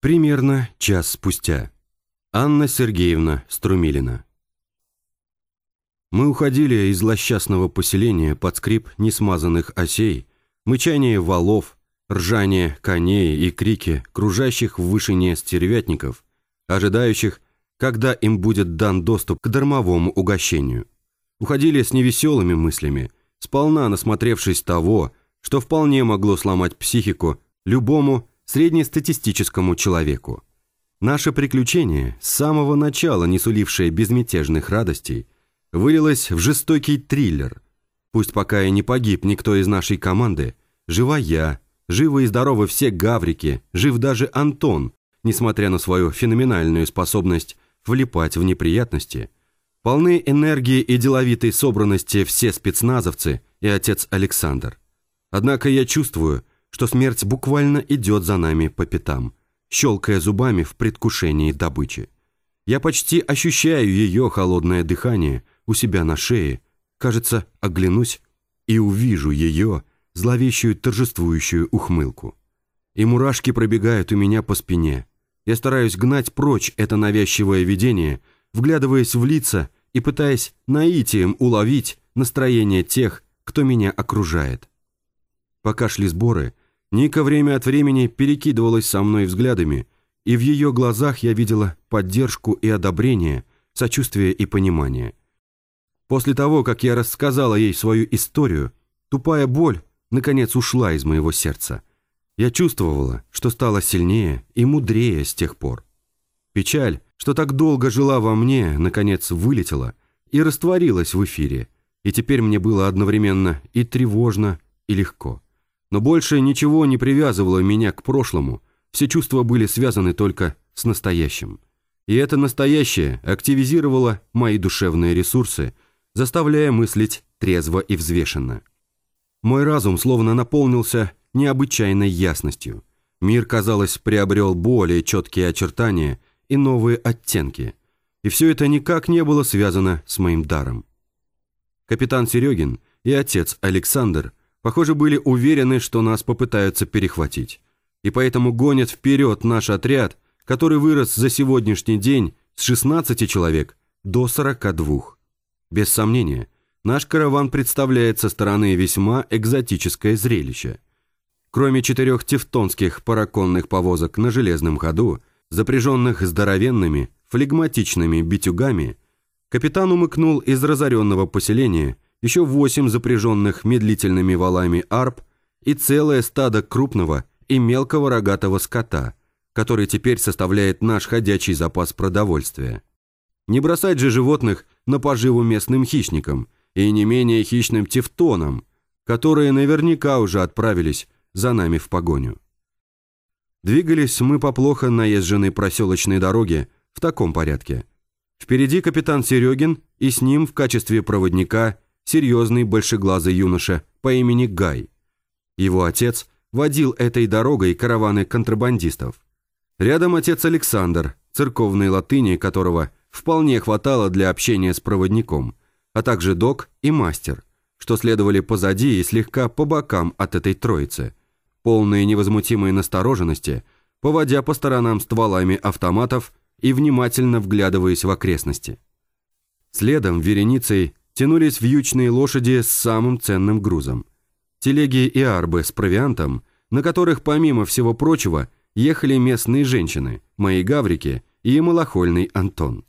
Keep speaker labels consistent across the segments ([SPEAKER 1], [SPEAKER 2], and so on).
[SPEAKER 1] Примерно час спустя. Анна Сергеевна Струмилина. Мы уходили из злосчастного поселения под скрип несмазанных осей, мычание валов, ржание коней и крики кружащих в вышине стервятников, ожидающих, когда им будет дан доступ к дармовому угощению. Уходили с невеселыми мыслями, сполна насмотревшись того, что вполне могло сломать психику любому среднестатистическому человеку. Наше приключение, с самого начала не сулившее безмятежных радостей, вылилось в жестокий триллер. Пусть пока и не погиб никто из нашей команды, жива я, живы и здоровы все гаврики, жив даже Антон, несмотря на свою феноменальную способность влипать в неприятности. Полны энергии и деловитой собранности все спецназовцы и отец Александр. Однако я чувствую, что смерть буквально идет за нами по пятам, щелкая зубами в предвкушении добычи. Я почти ощущаю ее холодное дыхание у себя на шее, кажется, оглянусь и увижу ее зловещую торжествующую ухмылку. И мурашки пробегают у меня по спине. Я стараюсь гнать прочь это навязчивое видение, вглядываясь в лица и пытаясь наитием уловить настроение тех, кто меня окружает. Пока шли сборы, Ника время от времени перекидывалась со мной взглядами, и в ее глазах я видела поддержку и одобрение, сочувствие и понимание. После того, как я рассказала ей свою историю, тупая боль, наконец, ушла из моего сердца. Я чувствовала, что стала сильнее и мудрее с тех пор. Печаль, что так долго жила во мне, наконец вылетела и растворилась в эфире, и теперь мне было одновременно и тревожно, и легко. Но больше ничего не привязывало меня к прошлому, все чувства были связаны только с настоящим. И это настоящее активизировало мои душевные ресурсы, заставляя мыслить трезво и взвешенно. Мой разум словно наполнился необычайной ясностью. Мир, казалось, приобрел более четкие очертания и новые оттенки. И все это никак не было связано с моим даром. Капитан Серегин и отец Александр похоже, были уверены, что нас попытаются перехватить. И поэтому гонят вперед наш отряд, который вырос за сегодняшний день с 16 человек до 42. Без сомнения, наш караван представляет со стороны весьма экзотическое зрелище. Кроме четырех тевтонских параконных повозок на железном ходу, запряженных здоровенными, флегматичными битюгами, капитан умыкнул из разоренного поселения – еще восемь запряженных медлительными валами арп и целое стадо крупного и мелкого рогатого скота, который теперь составляет наш ходячий запас продовольствия. Не бросать же животных на поживу местным хищникам и не менее хищным тевтонам, которые наверняка уже отправились за нами в погоню. Двигались мы по плохо наезженной проселочной дороге в таком порядке. Впереди капитан Серегин и с ним в качестве проводника серьезный большеглазый юноша по имени Гай. Его отец водил этой дорогой караваны контрабандистов. Рядом отец Александр, церковной латыни которого вполне хватало для общения с проводником, а также док и мастер, что следовали позади и слегка по бокам от этой троицы, полные невозмутимой настороженности, поводя по сторонам стволами автоматов и внимательно вглядываясь в окрестности. Следом вереницей тянулись вьючные лошади с самым ценным грузом. Телеги и арбы с провиантом, на которых, помимо всего прочего, ехали местные женщины, мои гаврики и малохольный Антон.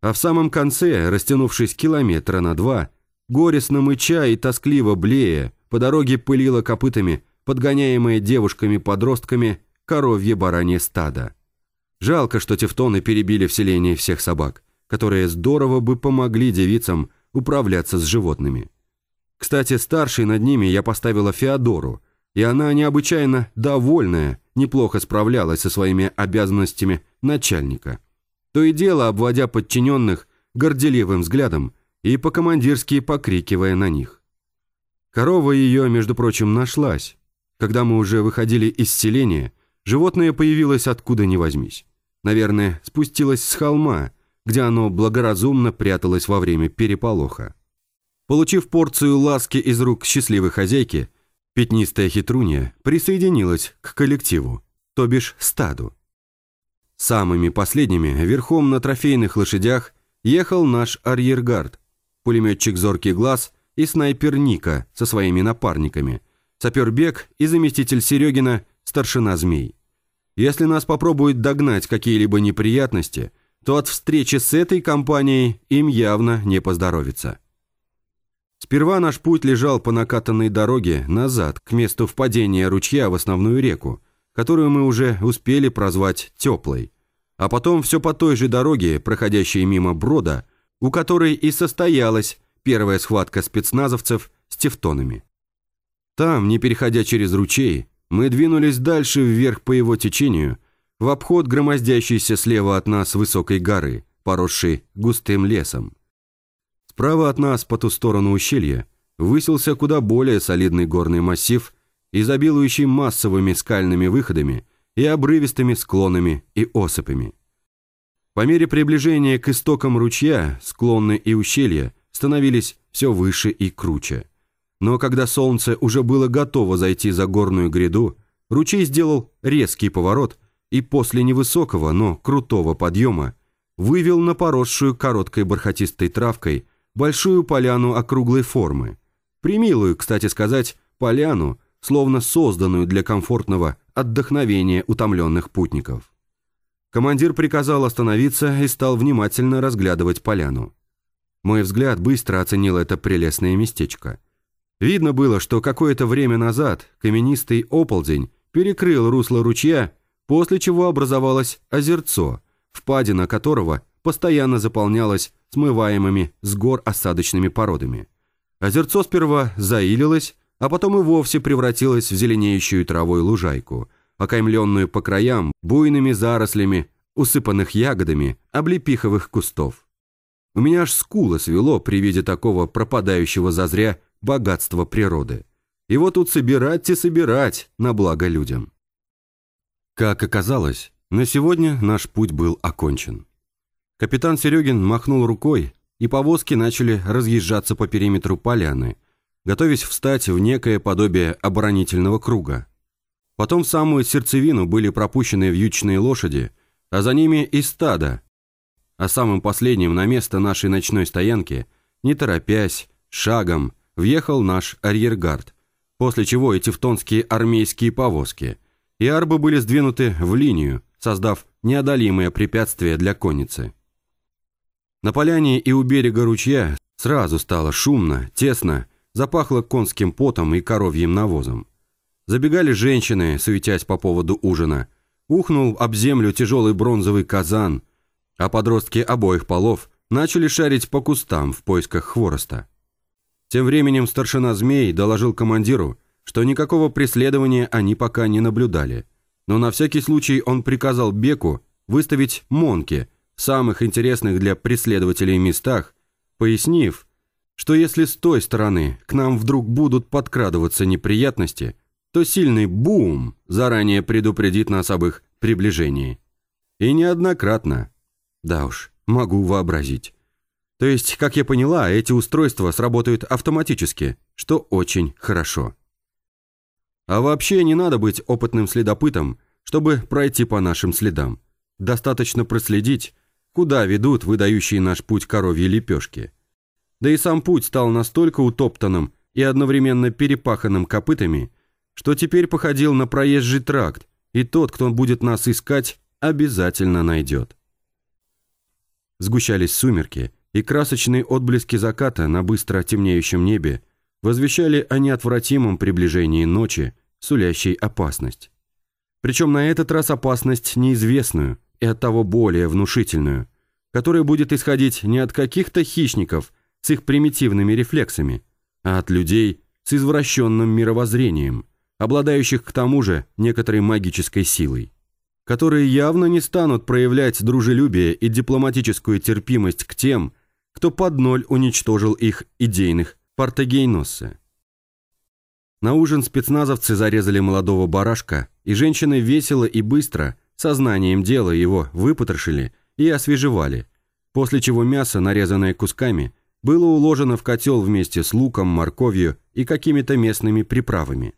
[SPEAKER 1] А в самом конце, растянувшись километра на два, горестно мыча и тоскливо блея, по дороге пылило копытами, подгоняемое девушками-подростками, коровье баранье стадо. Жалко, что тевтоны перебили в селении всех собак, которые здорово бы помогли девицам управляться с животными. Кстати, старшей над ними я поставила Феодору, и она необычайно довольная, неплохо справлялась со своими обязанностями начальника. То и дело обводя подчиненных горделивым взглядом и по-командирски покрикивая на них. Корова ее, между прочим, нашлась. Когда мы уже выходили из селения, животное появилось откуда ни возьмись. Наверное, спустилось с холма где оно благоразумно пряталось во время переполоха. Получив порцию ласки из рук счастливой хозяйки, пятнистая хитрунья присоединилась к коллективу, то бишь стаду. Самыми последними, верхом на трофейных лошадях, ехал наш арьергард, пулеметчик «Зоркий глаз» и снайпер Ника со своими напарниками, сапер Бек и заместитель Серегина, старшина Змей. Если нас попробуют догнать какие-либо неприятности, то от встречи с этой компанией им явно не поздоровится. Сперва наш путь лежал по накатанной дороге назад, к месту впадения ручья в основную реку, которую мы уже успели прозвать «теплой». А потом все по той же дороге, проходящей мимо брода, у которой и состоялась первая схватка спецназовцев с тевтонами. Там, не переходя через ручей, мы двинулись дальше вверх по его течению, в обход громоздящейся слева от нас высокой горы, поросшей густым лесом. Справа от нас, по ту сторону ущелья, высился куда более солидный горный массив, изобилующий массовыми скальными выходами и обрывистыми склонами и осыпями. По мере приближения к истокам ручья склоны и ущелья становились все выше и круче. Но когда солнце уже было готово зайти за горную гряду, ручей сделал резкий поворот и после невысокого, но крутого подъема вывел на поросшую короткой бархатистой травкой большую поляну округлой формы. Примилую, кстати сказать, поляну, словно созданную для комфортного отдохновения утомленных путников. Командир приказал остановиться и стал внимательно разглядывать поляну. Мой взгляд быстро оценил это прелестное местечко. Видно было, что какое-то время назад каменистый оползень перекрыл русло ручья, после чего образовалось озерцо, впадина которого постоянно заполнялась смываемыми с гор осадочными породами. Озерцо сперва заилилось, а потом и вовсе превратилось в зеленеющую травой лужайку, окаймленную по краям буйными зарослями, усыпанных ягодами облепиховых кустов. У меня аж скула свело при виде такого пропадающего зазря богатства природы. Его тут собирать и собирать на благо людям. Как оказалось, на сегодня наш путь был окончен. Капитан Серегин махнул рукой, и повозки начали разъезжаться по периметру поляны, готовясь встать в некое подобие оборонительного круга. Потом в самую сердцевину были пропущены вьючные лошади, а за ними и стадо. А самым последним на место нашей ночной стоянки, не торопясь, шагом, въехал наш арьергард, после чего и тевтонские армейские повозки, и арбы были сдвинуты в линию, создав неодолимое препятствие для конницы. На поляне и у берега ручья сразу стало шумно, тесно, запахло конским потом и коровьим навозом. Забегали женщины, суетясь по поводу ужина. Ухнул об землю тяжелый бронзовый казан, а подростки обоих полов начали шарить по кустам в поисках хвороста. Тем временем старшина змей доложил командиру, что никакого преследования они пока не наблюдали, но на всякий случай он приказал Беку выставить монки – самых интересных для преследователей местах, пояснив, что если с той стороны к нам вдруг будут подкрадываться неприятности, то сильный бум заранее предупредит нас об их приближении. И неоднократно. Да уж, могу вообразить. То есть, как я поняла, эти устройства сработают автоматически, что очень хорошо. А вообще не надо быть опытным следопытом, чтобы пройти по нашим следам. Достаточно проследить, куда ведут выдающие наш путь коровьи лепешки. Да и сам путь стал настолько утоптанным и одновременно перепаханным копытами, что теперь походил на проезжий тракт, и тот, кто будет нас искать, обязательно найдет. Сгущались сумерки, и красочные отблески заката на быстро темнеющем небе возвещали о неотвратимом приближении ночи, сулящей опасность. Причем на этот раз опасность неизвестную, и оттого более внушительную, которая будет исходить не от каких-то хищников с их примитивными рефлексами, а от людей с извращенным мировоззрением, обладающих к тому же некоторой магической силой, которые явно не станут проявлять дружелюбие и дипломатическую терпимость к тем, кто под ноль уничтожил их идейных партагейноссы. На ужин спецназовцы зарезали молодого барашка, и женщины весело и быстро – Сознанием дела его выпотрошили и освежевали, после чего мясо, нарезанное кусками, было уложено в котел вместе с луком, морковью и какими-то местными приправами.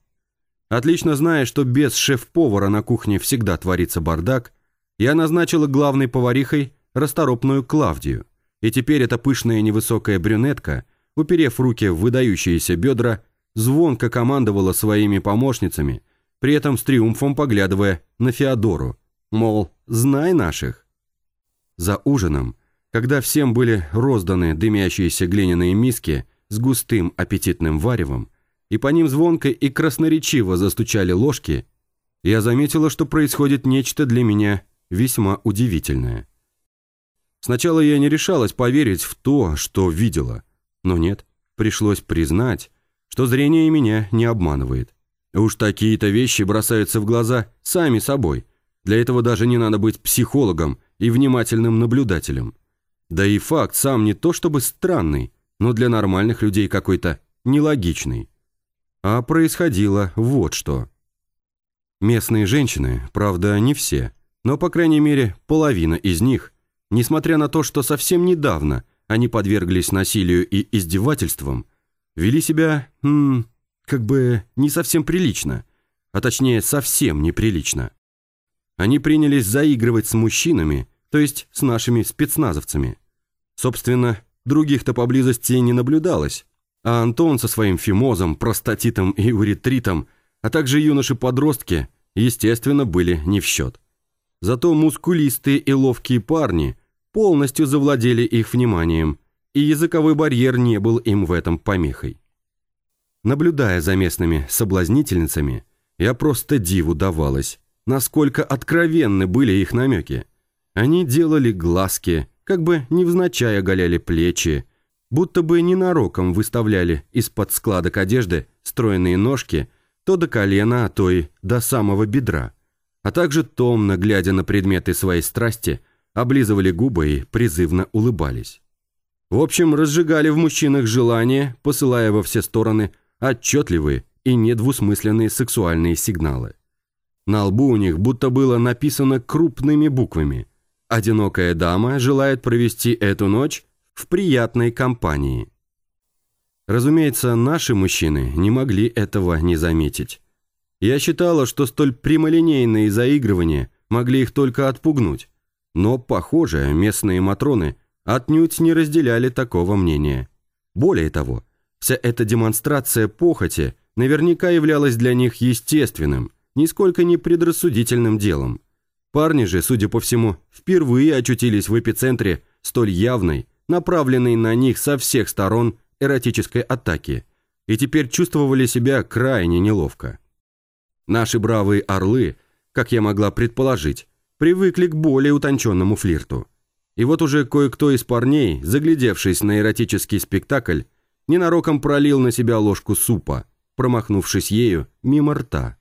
[SPEAKER 1] Отлично зная, что без шеф-повара на кухне всегда творится бардак, Я назначила главной поварихой расторопную Клавдию, и теперь эта пышная невысокая брюнетка, уперев руки в выдающиеся бедра, звонко командовала своими помощницами, при этом с триумфом поглядывая на Феодору, мол, знай наших. За ужином, когда всем были розданы дымящиеся глиняные миски с густым аппетитным варевом, и по ним звонко и красноречиво застучали ложки, я заметила, что происходит нечто для меня весьма удивительное. Сначала я не решалась поверить в то, что видела, но нет, пришлось признать, что зрение меня не обманывает. Уж такие-то вещи бросаются в глаза сами собой. Для этого даже не надо быть психологом и внимательным наблюдателем. Да и факт сам не то чтобы странный, но для нормальных людей какой-то нелогичный. А происходило вот что. Местные женщины, правда, не все, но, по крайней мере, половина из них, несмотря на то, что совсем недавно они подверглись насилию и издевательствам, вели себя, м, как бы не совсем прилично, а точнее совсем неприлично. Они принялись заигрывать с мужчинами, то есть с нашими спецназовцами. Собственно, других-то поблизости не наблюдалось, а Антон со своим фимозом, простатитом и уретритом, а также юноши-подростки, естественно, были не в счет. Зато мускулистые и ловкие парни полностью завладели их вниманием, и языковой барьер не был им в этом помехой. Наблюдая за местными соблазнительницами, я просто диву давалась, насколько откровенны были их намеки. Они делали глазки, как бы невзначай оголяли плечи, будто бы ненароком выставляли из-под складок одежды стройные ножки то до колена, а то и до самого бедра, а также томно, глядя на предметы своей страсти, облизывали губы и призывно улыбались. В общем, разжигали в мужчинах желание, посылая во все стороны отчетливые и недвусмысленные сексуальные сигналы. На лбу у них будто было написано крупными буквами «Одинокая дама желает провести эту ночь в приятной компании». Разумеется, наши мужчины не могли этого не заметить. Я считала, что столь прямолинейные заигрывания могли их только отпугнуть, но, похоже, местные матроны отнюдь не разделяли такого мнения. Более того, Вся эта демонстрация похоти наверняка являлась для них естественным, нисколько не предрассудительным делом. Парни же, судя по всему, впервые очутились в эпицентре столь явной, направленной на них со всех сторон эротической атаки, и теперь чувствовали себя крайне неловко. Наши бравые орлы, как я могла предположить, привыкли к более утонченному флирту. И вот уже кое-кто из парней, заглядевшись на эротический спектакль, ненароком пролил на себя ложку супа, промахнувшись ею мимо рта.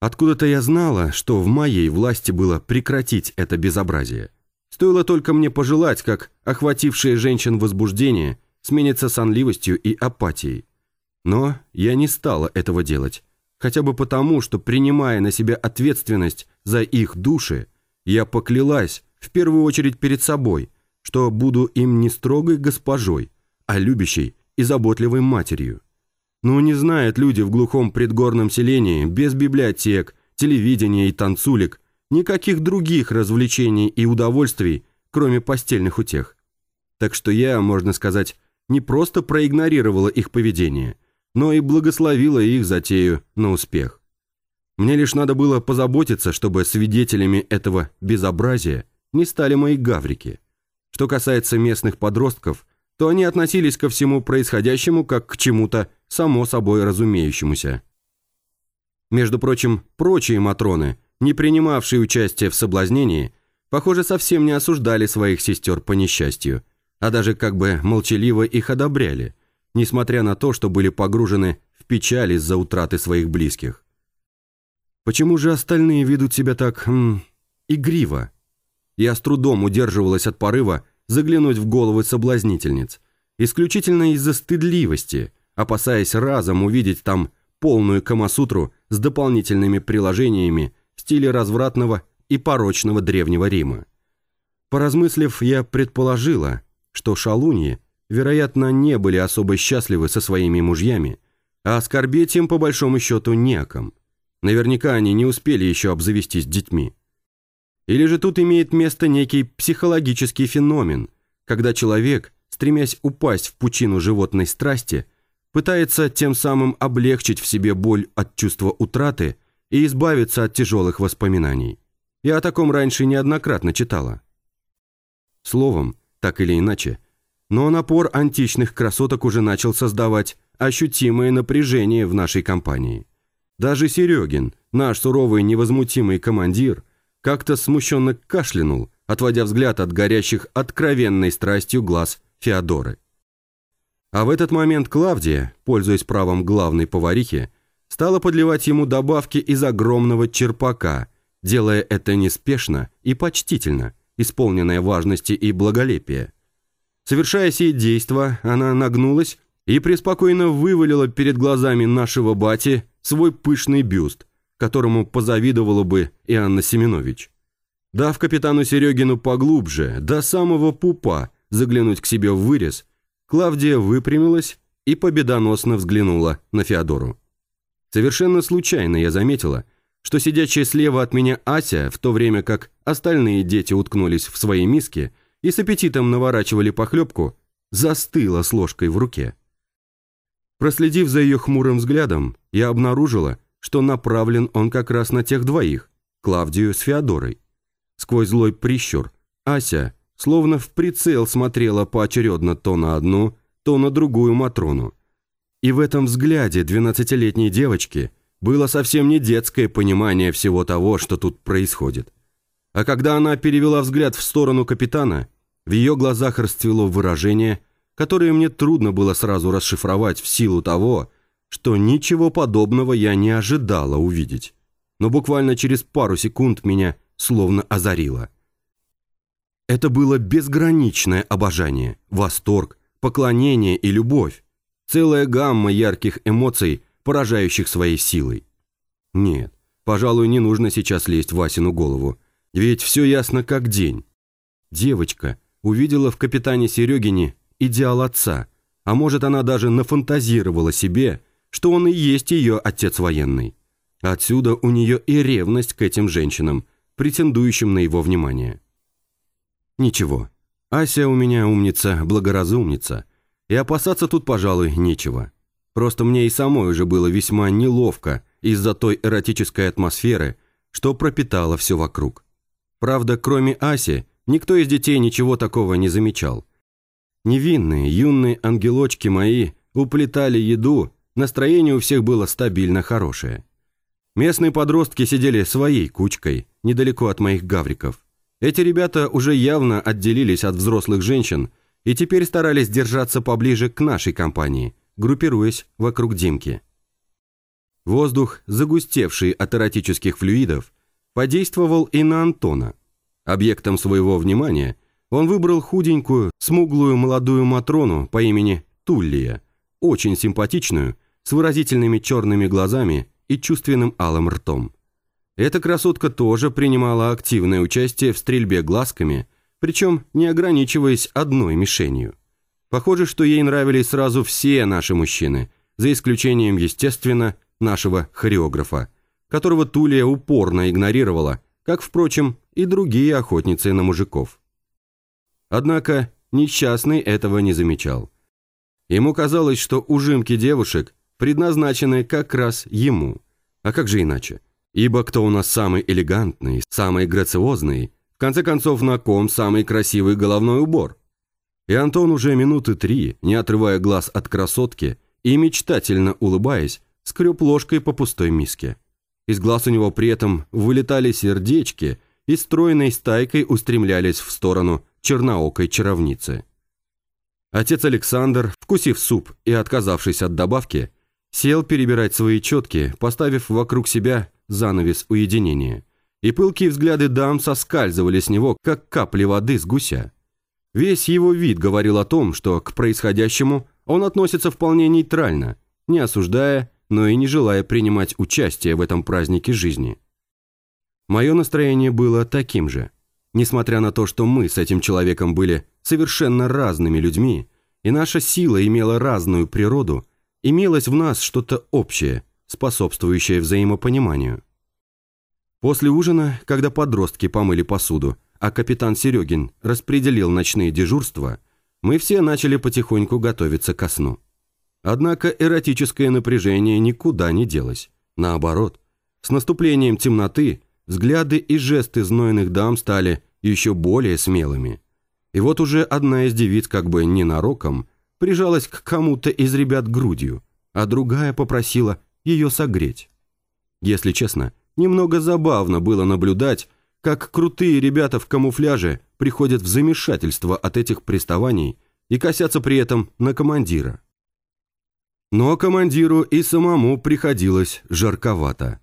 [SPEAKER 1] Откуда-то я знала, что в моей власти было прекратить это безобразие. Стоило только мне пожелать, как охватившее женщин возбуждение сменится сонливостью и апатией. Но я не стала этого делать, хотя бы потому, что, принимая на себя ответственность за их души, я поклялась, в первую очередь перед собой, что буду им не строгой госпожой, а любящей и заботливой матерью. Но не знают люди в глухом предгорном селении, без библиотек, телевидения и танцулек, никаких других развлечений и удовольствий, кроме постельных утех. Так что я, можно сказать, не просто проигнорировала их поведение, но и благословила их затею на успех. Мне лишь надо было позаботиться, чтобы свидетелями этого безобразия не стали мои гаврики. Что касается местных подростков, то они относились ко всему происходящему как к чему-то само собой разумеющемуся. Между прочим, прочие матроны, не принимавшие участие в соблазнении, похоже, совсем не осуждали своих сестер по несчастью, а даже как бы молчаливо их одобряли, несмотря на то, что были погружены в печаль из-за утраты своих близких. Почему же остальные ведут себя так... М, игриво? Я с трудом удерживалась от порыва заглянуть в головы соблазнительниц, исключительно из-за стыдливости, опасаясь разом увидеть там полную камасутру с дополнительными приложениями в стиле развратного и порочного Древнего Рима. Поразмыслив, я предположила, что шалуньи, вероятно, не были особо счастливы со своими мужьями, а оскорбить им по большому счету неком. Наверняка они не успели еще обзавестись детьми. Или же тут имеет место некий психологический феномен, когда человек, стремясь упасть в пучину животной страсти, пытается тем самым облегчить в себе боль от чувства утраты и избавиться от тяжелых воспоминаний. Я о таком раньше неоднократно читала. Словом, так или иначе, но напор античных красоток уже начал создавать ощутимое напряжение в нашей компании. Даже Серегин, наш суровый невозмутимый командир, как-то смущенно кашлянул, отводя взгляд от горящих откровенной страстью глаз Феодоры. А в этот момент Клавдия, пользуясь правом главной поварихи, стала подливать ему добавки из огромного черпака, делая это неспешно и почтительно, исполненное важности и благолепия. Совершая сие действо, она нагнулась и преспокойно вывалила перед глазами нашего бати свой пышный бюст, которому позавидовала бы и Анна Семенович. Дав капитану Серегину поглубже, до самого пупа, заглянуть к себе в вырез, Клавдия выпрямилась и победоносно взглянула на Феодору. Совершенно случайно я заметила, что сидящая слева от меня Ася, в то время как остальные дети уткнулись в свои миски и с аппетитом наворачивали похлебку, застыла с ложкой в руке. Проследив за ее хмурым взглядом, я обнаружила, что направлен он как раз на тех двоих, Клавдию с Феодорой. Сквозь злой прищур, Ася словно в прицел смотрела поочередно то на одну, то на другую Матрону. И в этом взгляде двенадцатилетней девочки было совсем не детское понимание всего того, что тут происходит. А когда она перевела взгляд в сторону капитана, в ее глазах расцвело выражение, которое мне трудно было сразу расшифровать в силу того, что ничего подобного я не ожидала увидеть. Но буквально через пару секунд меня словно озарило – это было безграничное обожание, восторг, поклонение и любовь. Целая гамма ярких эмоций, поражающих своей силой. Нет, пожалуй, не нужно сейчас лезть в Васину голову. Ведь все ясно как день. Девочка увидела в капитане Серегине идеал отца, а может она даже нафантазировала себе, что он и есть ее отец военный. Отсюда у нее и ревность к этим женщинам, претендующим на его внимание. Ничего. Ася у меня умница, благоразумница. И опасаться тут, пожалуй, нечего. Просто мне и самой уже было весьма неловко из-за той эротической атмосферы, что пропитала все вокруг. Правда, кроме Аси, никто из детей ничего такого не замечал. Невинные, юные ангелочки мои уплетали еду, настроение у всех было стабильно хорошее. Местные подростки сидели своей кучкой, недалеко от моих гавриков. Эти ребята уже явно отделились от взрослых женщин и теперь старались держаться поближе к нашей компании, группируясь вокруг Димки. Воздух, загустевший от эротических флюидов, подействовал и на Антона. Объектом своего внимания он выбрал худенькую, смуглую молодую Матрону по имени Туллия, очень симпатичную, с выразительными черными глазами и чувственным алым ртом. Эта красотка тоже принимала активное участие в стрельбе глазками, причем не ограничиваясь одной мишенью. Похоже, что ей нравились сразу все наши мужчины, за исключением, естественно, нашего хореографа, которого Тулия упорно игнорировала, как, впрочем, и другие охотницы на мужиков. Однако несчастный этого не замечал. Ему казалось, что ужимки девушек предназначены как раз ему. А как же иначе? Ибо кто у нас самый элегантный, самый грациозный, в конце концов, на ком самый красивый головной убор? И Антон уже минуты три, не отрывая глаз от красотки и мечтательно улыбаясь, скреб ложкой по пустой миске. Из глаз у него при этом вылетали сердечки и стройной стайкой устремлялись в сторону черноокой чаровницы. Отец Александр, вкусив суп и отказавшись от добавки, сел перебирать свои четки, поставив вокруг себя занавес уединения, и пылкие взгляды дам соскальзывали с него, как капли воды с гуся. Весь его вид говорил о том, что к происходящему он относится вполне нейтрально, не осуждая, но и не желая принимать участие в этом празднике жизни. Мое настроение было таким же. Несмотря на то, что мы с этим человеком были совершенно разными людьми, и наша сила имела разную природу, имелось в нас что-то общее – способствующее взаимопониманию. После ужина, когда подростки помыли посуду, а капитан Серегин распределил ночные дежурства, мы все начали потихоньку готовиться ко сну. Однако эротическое напряжение никуда не делось. Наоборот, с наступлением темноты взгляды и жесты знойных дам стали еще более смелыми. И вот уже одна из девиц как бы ненароком прижалась к кому-то из ребят грудью, а другая попросила ее согреть. Если честно, немного забавно было наблюдать, как крутые ребята в камуфляже приходят в замешательство от этих приставаний и косятся при этом на командира. Но командиру и самому приходилось жарковато.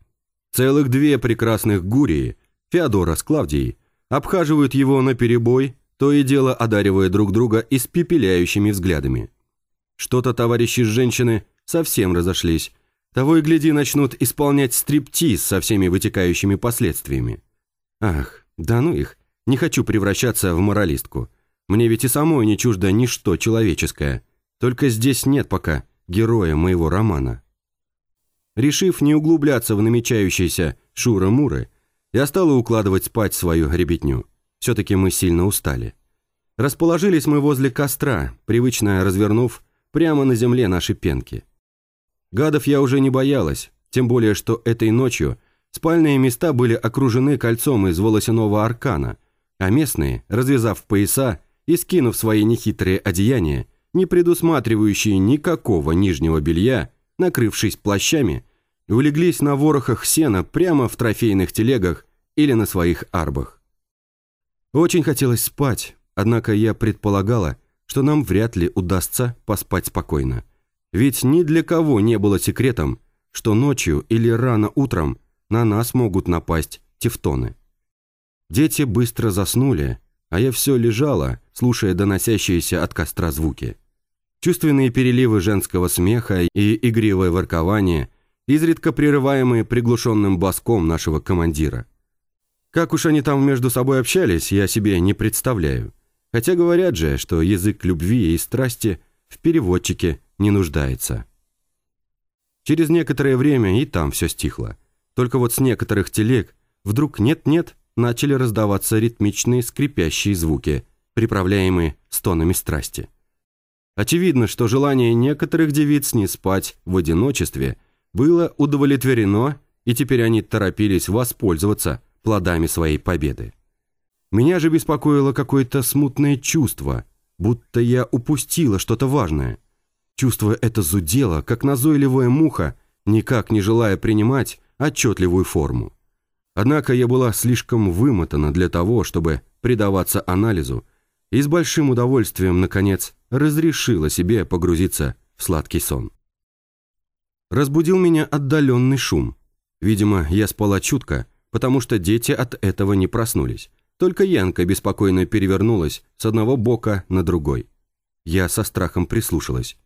[SPEAKER 1] Целых две прекрасных гурии, Феодора с Клавдией, обхаживают его на перебой, то и дело одаривая друг друга испепеляющими взглядами. Что-то товарищи женщины совсем разошлись, того и гляди начнут исполнять стриптиз со всеми вытекающими последствиями. Ах, да ну их, не хочу превращаться в моралистку. Мне ведь и самой не чуждо ничто человеческое. Только здесь нет пока героя моего романа. Решив не углубляться в намечающиеся шура-муры, я стала укладывать спать свою ребятню. Все-таки мы сильно устали. Расположились мы возле костра, привычно развернув прямо на земле наши пенки. Гадов я уже не боялась, тем более, что этой ночью спальные места были окружены кольцом из волосяного аркана, а местные, развязав пояса и скинув свои нехитрые одеяния, не предусматривающие никакого нижнего белья, накрывшись плащами, улеглись на ворохах сена прямо в трофейных телегах или на своих арбах. Очень хотелось спать, однако я предполагала, что нам вряд ли удастся поспать спокойно. Ведь ни для кого не было секретом, что ночью или рано утром на нас могут напасть тефтоны. Дети быстро заснули, а я все лежала, слушая доносящиеся от костра звуки. Чувственные переливы женского смеха и игривое воркование, изредка прерываемые приглушенным баском нашего командира. Как уж они там между собой общались, я себе не представляю. Хотя говорят же, что язык любви и страсти в переводчике не нуждается. Через некоторое время и там все стихло. Только вот с некоторых телег вдруг нет-нет начали раздаваться ритмичные скрипящие звуки, приправляемые стонами страсти. Очевидно, что желание некоторых девиц не спать в одиночестве было удовлетворено, и теперь они торопились воспользоваться плодами своей победы. Меня же беспокоило какое-то смутное чувство, будто я упустила что-то важное. Чувство это зудело, как назойливая муха, никак не желая принимать отчетливую форму. Однако я была слишком вымотана для того, чтобы предаваться анализу, и с большим удовольствием, наконец, разрешила себе погрузиться в сладкий сон. Разбудил меня отдаленный шум. Видимо, я спала чутко, потому что дети от этого не проснулись. Только Янка беспокойно перевернулась с одного бока на другой. Я со страхом прислушалась.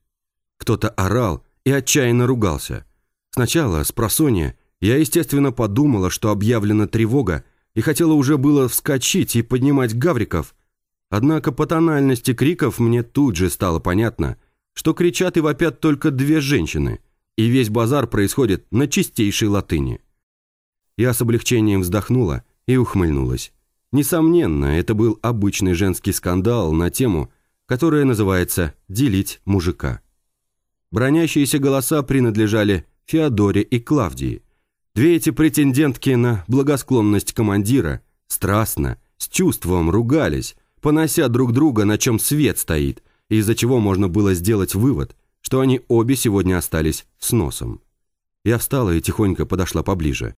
[SPEAKER 1] Кто-то орал и отчаянно ругался. Сначала, с просонья, я, естественно, подумала, что объявлена тревога, и хотела уже было вскочить и поднимать гавриков, Однако по тональности криков мне тут же стало понятно, что кричат и вопят только две женщины, и весь базар происходит на чистейшей латыни. Я с облегчением вздохнула и ухмыльнулась. Несомненно, это был обычный женский скандал на тему, которая называется «делить мужика». Бронящиеся голоса принадлежали Феодоре и Клавдии. Две эти претендентки на благосклонность командира страстно, с чувством ругались, понося друг друга, на чем свет стоит, из-за чего можно было сделать вывод, что они обе сегодня остались с носом. Я встала и тихонько подошла поближе.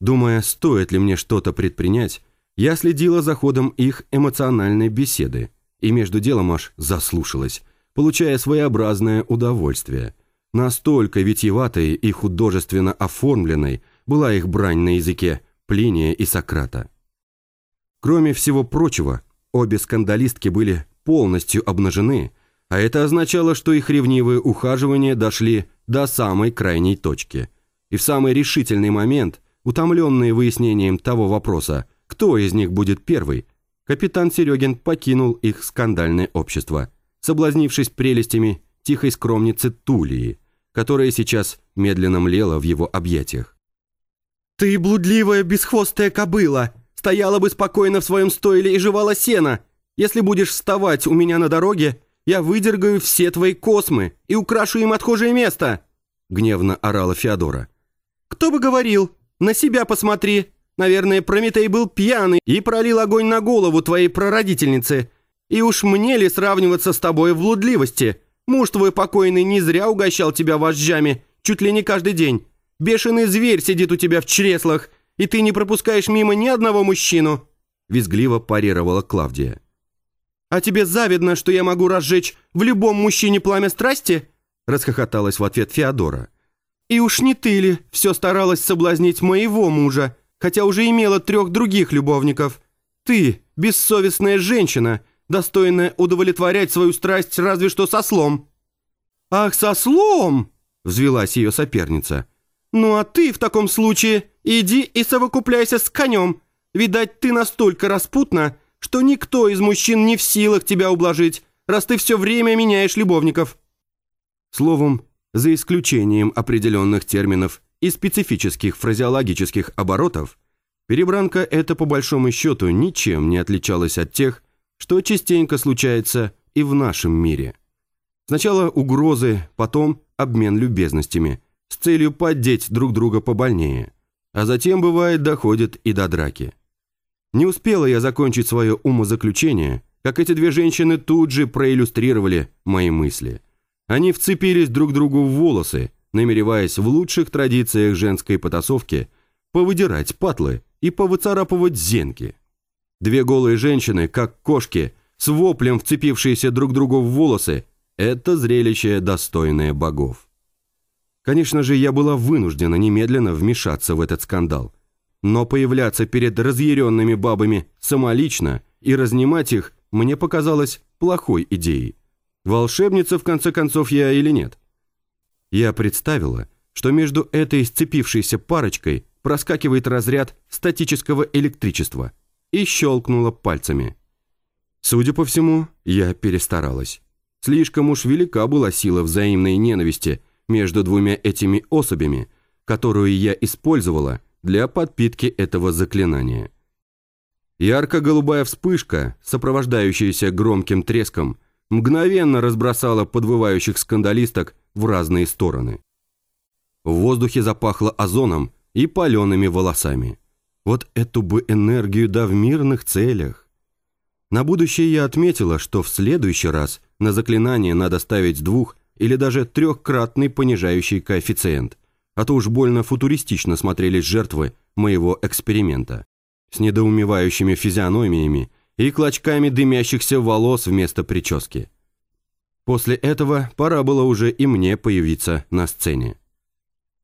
[SPEAKER 1] Думая, стоит ли мне что-то предпринять, я следила за ходом их эмоциональной беседы и между делом аж заслушалась, получая своеобразное удовольствие. Настолько витиеватой и художественно оформленной была их брань на языке Плиния и Сократа. Кроме всего прочего, Обе скандалистки были полностью обнажены, а это означало, что их ревнивые ухаживания дошли до самой крайней точки. И в самый решительный момент, утомленные выяснением того вопроса, кто из них будет первый, капитан Серегин покинул их скандальное общество, соблазнившись прелестями тихой скромницы Тулии, которая сейчас медленно млела в его объятиях.
[SPEAKER 2] «Ты блудливая бесхвостая кобыла! Стояла бы спокойно в своем стойле и жевала сено! Если будешь вставать у меня на дороге, я выдергаю все твои космы и украшу им отхожее место!» Гневно орала Феодора. «Кто бы говорил? На себя посмотри! Наверное, Прометей был пьяный и пролил огонь на голову твоей прародительницы. И уж мне ли сравниваться с тобой в блудливости? Муж твой покойный не зря угощал тебя вожжами, чуть ли не каждый день. Бешеный зверь сидит у тебя в чреслах, и ты не пропускаешь мимо ни одного мужчину!» Визгливо парировала Клавдия. «А тебе завидно, что я могу разжечь в любом мужчине пламя страсти?» Расхохоталась в ответ Феодора. «И уж не ты ли все старалась соблазнить моего мужа, хотя уже имела трех других любовников? Ты, бессовестная женщина, достойная удовлетворять свою страсть разве что со слом». «Ах, со слом!» – взвелась ее соперница. «Ну а ты в таком случае иди и совокупляйся с конем. Видать, ты настолько распутна, что никто из мужчин не в силах тебя ублажить, раз ты все время меняешь любовников». Словом, за исключением определенных терминов и специфических фразеологических оборотов, перебранка эта по большому счету ничем не отличалась от тех, что частенько случается и в нашем мире. Сначала угрозы, потом обмен любезностями, с целью поддеть друг друга побольнее, а затем, бывает, доходит и до драки. Не успела я закончить свое умозаключение, как эти две женщины тут же проиллюстрировали мои мысли. Они вцепились друг другу в волосы, намереваясь в лучших традициях женской потасовки повыдирать патлы и повыцарапывать зенки. Две голые женщины, как кошки, с воплем вцепившиеся друг другу в волосы, это зрелище, достойное богов. Конечно же, я была вынуждена немедленно вмешаться в этот скандал – но появляться перед разъяренными бабами самолично и разнимать их мне показалось плохой идеей. Волшебница, в конце концов, я или нет? Я представила, что между этой сцепившейся парочкой проскакивает разряд статического электричества и щелкнула пальцами. Судя по всему, я перестаралась. Слишком уж велика была сила взаимной ненависти между двумя этими особями, которую я использовала – для подпитки этого заклинания. Ярко-голубая вспышка, сопровождающаяся громким треском, мгновенно разбросала подвывающих скандалисток в разные стороны. В воздухе запахло озоном и палеными волосами. Вот эту бы энергию да в мирных целях. На будущее я отметила, что в следующий раз на заклинание надо ставить двух- или даже трехкратный понижающий коэффициент а то уж больно футуристично смотрелись жертвы моего эксперимента. С недоумевающими физиономиями и клочками дымящихся волос вместо прически. После этого пора было уже и мне появиться на сцене.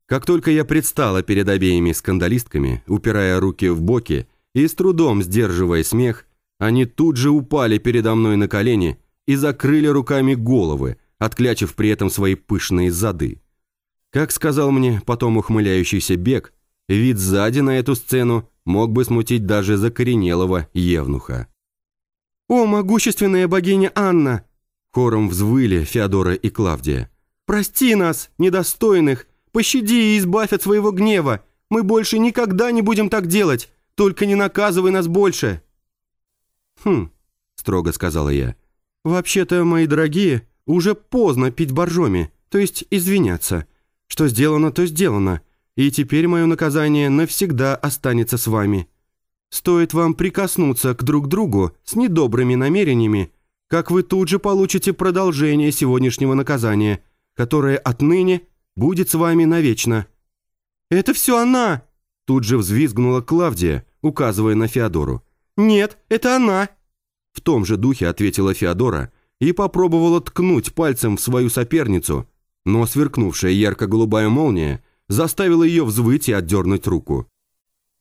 [SPEAKER 2] Как только я предстала перед обеими скандалистками, упирая руки в боки и с трудом сдерживая смех, они тут же упали передо мной на колени и закрыли руками головы, отклячив при этом свои пышные зады. Как сказал мне потом ухмыляющийся Бег, вид сзади на эту сцену мог бы смутить даже закоренелого евнуха. «О, могущественная богиня Анна!» Хором взвыли Феодора и Клавдия. «Прости нас, недостойных! Пощади и избавь от своего гнева! Мы больше никогда не будем так делать! Только не наказывай нас больше!» «Хм», — строго сказала я. «Вообще-то, мои дорогие, уже поздно пить боржоми, то есть извиняться. Что сделано, то сделано, и теперь мое наказание навсегда останется с вами. Стоит вам прикоснуться к друг другу с недобрыми намерениями, как вы тут же получите продолжение сегодняшнего наказания, которое отныне будет с вами навечно». «Это все она!» Тут же взвизгнула Клавдия, указывая на Феодору. «Нет, это она!» В том же духе ответила Феодора и попробовала ткнуть пальцем в свою соперницу, но сверкнувшая ярко-голубая молния заставила ее взвыть и отдернуть руку.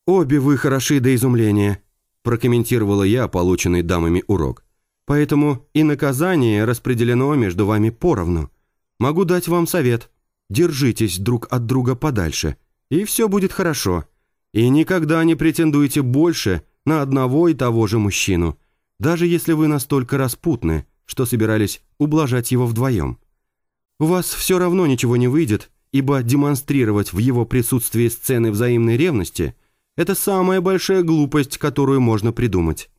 [SPEAKER 2] «Обе вы хороши до изумления», прокомментировала я полученный дамами урок. «Поэтому и наказание распределено между вами поровну. Могу дать вам совет. Держитесь друг от друга подальше, и все будет хорошо. И никогда не претендуйте больше на одного и того же мужчину, даже если вы настолько распутны, что собирались ублажать его вдвоем. У вас все равно ничего не выйдет, ибо демонстрировать в его присутствии сцены взаимной ревности – это самая большая глупость, которую можно придумать.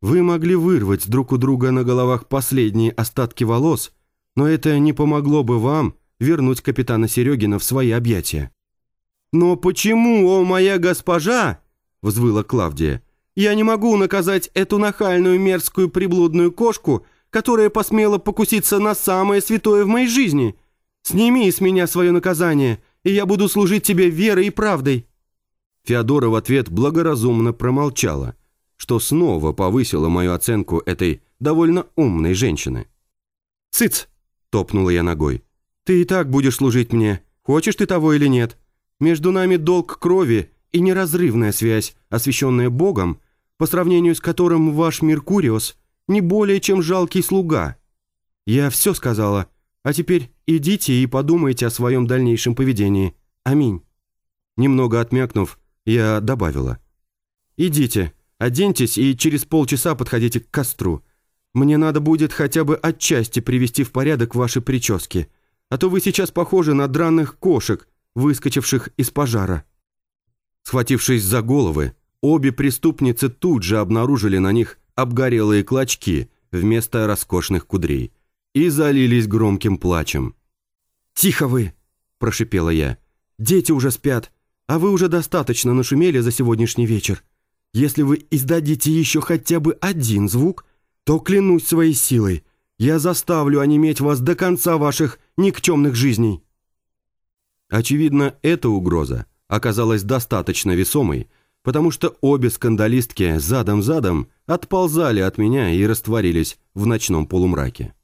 [SPEAKER 2] Вы могли вырвать друг у друга на головах последние остатки волос, но это не помогло бы вам вернуть капитана Серегина в свои объятия. «Но почему, о моя госпожа?» – взвыла Клавдия. «Я не могу наказать эту нахальную мерзкую приблудную кошку, которая посмела покуситься на самое святое в моей жизни. Сними с меня свое наказание, и я буду служить тебе верой и правдой». Феодора в ответ благоразумно промолчала, что снова повысило мою оценку этой довольно умной женщины. «Цыц!» – топнула я ногой. «Ты и так будешь служить мне, хочешь ты того или нет. Между нами долг крови и неразрывная связь, освященная Богом, по сравнению с которым ваш Меркуриус не более чем жалкий слуга. Я все сказала, а теперь идите и подумайте о своем дальнейшем поведении. Аминь». Немного отмякнув, я добавила. «Идите, оденьтесь и через полчаса подходите к костру. Мне надо будет хотя бы отчасти привести в порядок ваши прически, а то вы сейчас похожи на драных кошек, выскочивших из пожара. Схватившись за головы, обе преступницы тут же обнаружили на них обгорелые клочки вместо роскошных кудрей и залились громким плачем. «Тихо вы!» – прошипела я. «Дети уже спят, а вы уже достаточно нашумели за сегодняшний вечер. Если вы издадите еще хотя бы один звук, то, клянусь своей силой, я заставлю онеметь вас до конца ваших никчемных жизней». Очевидно, эта угроза оказалась достаточно весомой, потому что обе скандалистки задом-задом отползали от меня и растворились в ночном полумраке.